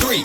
Three,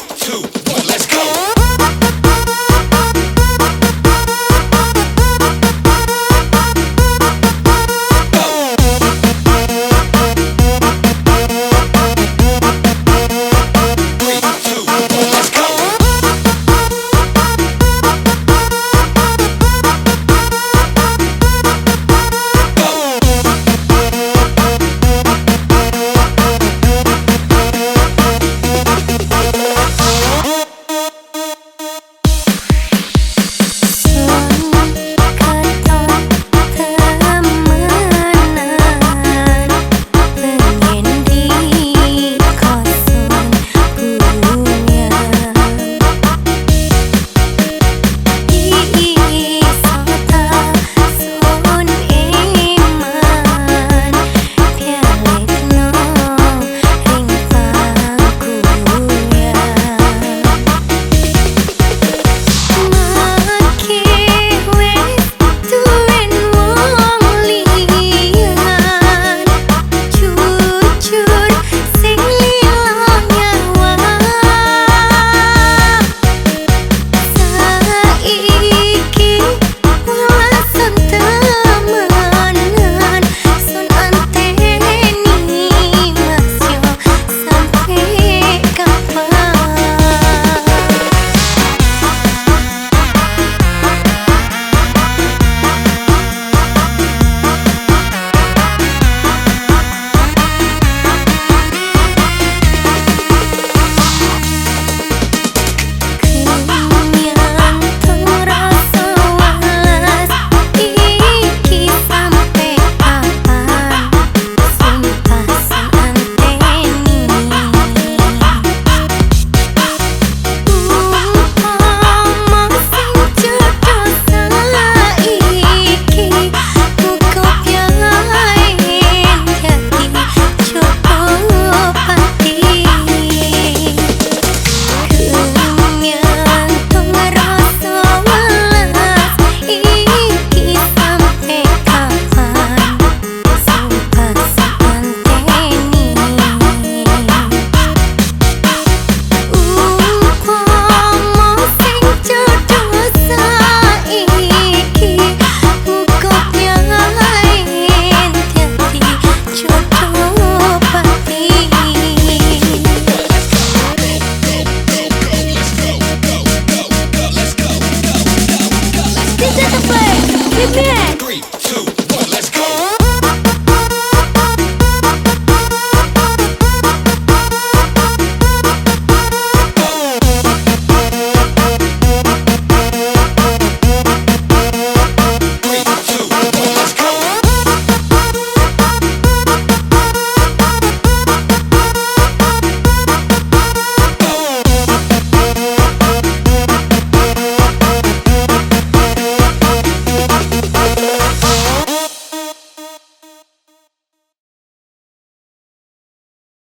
This is the place. Give me. Three, two, one, let's go.